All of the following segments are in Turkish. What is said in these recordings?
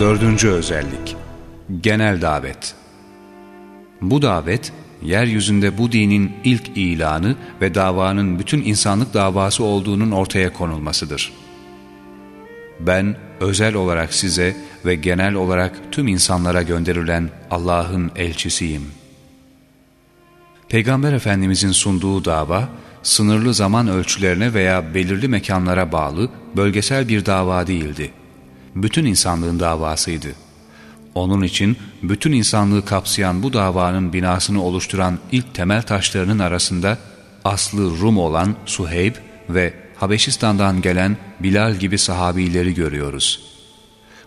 Dördüncü özellik Genel davet Bu davet, yeryüzünde bu dinin ilk ilanı ve davanın bütün insanlık davası olduğunun ortaya konulmasıdır. Ben özel olarak size ve genel olarak tüm insanlara gönderilen Allah'ın elçisiyim. Peygamber Efendimizin sunduğu dava, sınırlı zaman ölçülerine veya belirli mekanlara bağlı bölgesel bir dava değildi. Bütün insanlığın davasıydı. Onun için bütün insanlığı kapsayan bu davanın binasını oluşturan ilk temel taşlarının arasında aslı Rum olan Suheyb ve Habeşistan'dan gelen Bilal gibi sahabileri görüyoruz.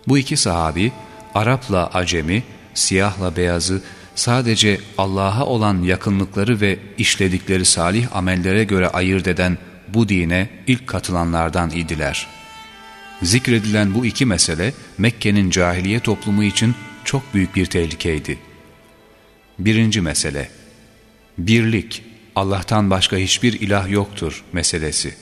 Bu iki sahabi Arap'la Acemi, siyahla beyazı sadece Allah'a olan yakınlıkları ve işledikleri salih amellere göre ayırt eden bu dine ilk katılanlardan idiler. Zikredilen bu iki mesele Mekke'nin cahiliye toplumu için çok büyük bir tehlikeydi. Birinci mesele Birlik, Allah'tan başka hiçbir ilah yoktur meselesi.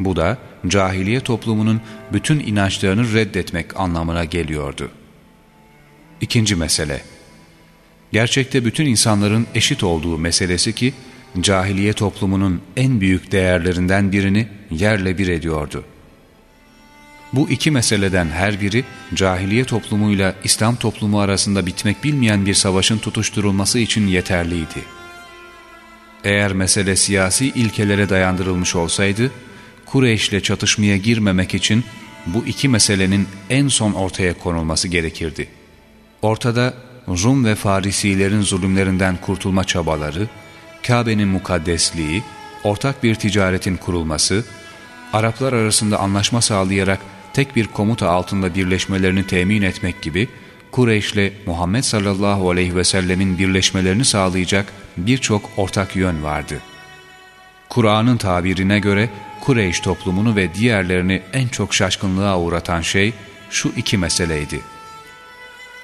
Bu da cahiliye toplumunun bütün inançlarını reddetmek anlamına geliyordu. İkinci mesele Gerçekte bütün insanların eşit olduğu meselesi ki cahiliye toplumunun en büyük değerlerinden birini yerle bir ediyordu. Bu iki meseleden her biri cahiliye toplumuyla İslam toplumu arasında bitmek bilmeyen bir savaşın tutuşturulması için yeterliydi. Eğer mesele siyasi ilkelere dayandırılmış olsaydı, Kureyş'le çatışmaya girmemek için bu iki meselenin en son ortaya konulması gerekirdi. Ortada Rum ve Farisilerin zulümlerinden kurtulma çabaları, Kabe'nin mukaddesliği, ortak bir ticaretin kurulması, Araplar arasında anlaşma sağlayarak tek bir komuta altında birleşmelerini temin etmek gibi Kureyş'le Muhammed sallallahu aleyhi ve sellemin birleşmelerini sağlayacak birçok ortak yön vardı. Kur'an'ın tabirine göre Kureyş toplumunu ve diğerlerini en çok şaşkınlığa uğratan şey şu iki meseleydi.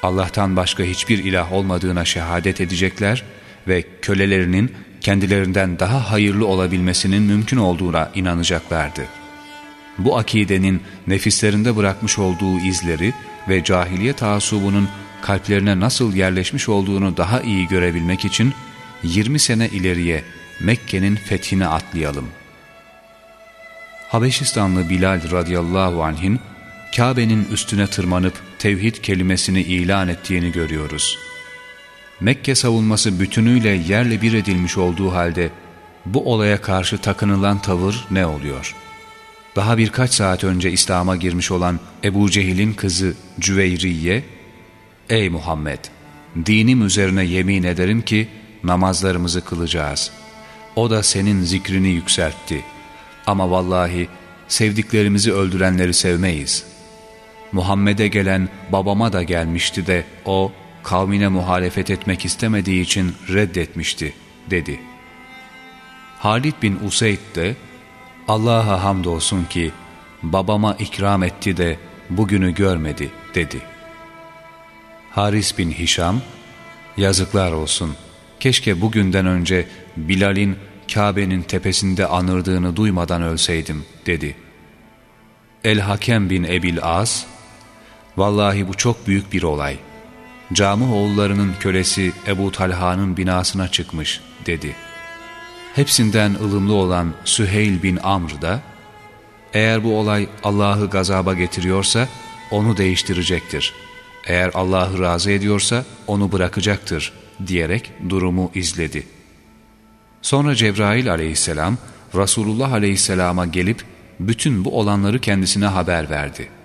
Allah'tan başka hiçbir ilah olmadığına şehadet edecekler ve kölelerinin kendilerinden daha hayırlı olabilmesinin mümkün olduğuna inanacaklardı. Bu akidenin nefislerinde bırakmış olduğu izleri ve cahiliye taassubunun kalplerine nasıl yerleşmiş olduğunu daha iyi görebilmek için 20 sene ileriye Mekke'nin fethine atlayalım. Habeşistanlı Bilal radıyallahu anh'in Kabe'nin üstüne tırmanıp tevhid kelimesini ilan ettiğini görüyoruz. Mekke savunması bütünüyle yerle bir edilmiş olduğu halde bu olaya karşı takınılan tavır ne oluyor? Daha birkaç saat önce İslam'a girmiş olan Ebu Cehil'in kızı Cüveyriye, ''Ey Muhammed, dinim üzerine yemin ederim ki namazlarımızı kılacağız. O da senin zikrini yükseltti. Ama vallahi sevdiklerimizi öldürenleri sevmeyiz.'' Muhammed'e gelen babama da gelmişti de o kavmine muhalefet etmek istemediği için reddetmişti dedi. Halid bin Useyd de Allah'a hamdolsun ki babama ikram etti de bugünü görmedi dedi. Haris bin Hişam yazıklar olsun keşke bugünden önce Bilal'in Kabe'nin tepesinde anırdığını duymadan ölseydim dedi. El-Hakem bin Ebil As Vallahi bu çok büyük bir olay. Camı oğullarının kölesi Ebu Talha'nın binasına çıkmış dedi. Hepsinden ılımlı olan Süheyl bin Amr da, eğer bu olay Allah'ı gazaba getiriyorsa onu değiştirecektir. Eğer Allah'ı razı ediyorsa onu bırakacaktır diyerek durumu izledi. Sonra Cebrail aleyhisselam Resulullah aleyhisselama gelip bütün bu olanları kendisine haber verdi.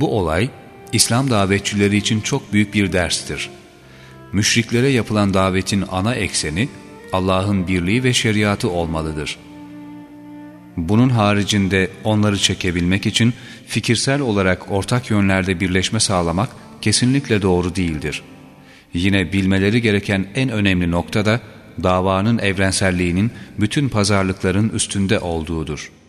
Bu olay İslam davetçileri için çok büyük bir derstir. Müşriklere yapılan davetin ana ekseni Allah'ın birliği ve şeriatı olmalıdır. Bunun haricinde onları çekebilmek için fikirsel olarak ortak yönlerde birleşme sağlamak kesinlikle doğru değildir. Yine bilmeleri gereken en önemli nokta da davanın evrenselliğinin bütün pazarlıkların üstünde olduğudur.''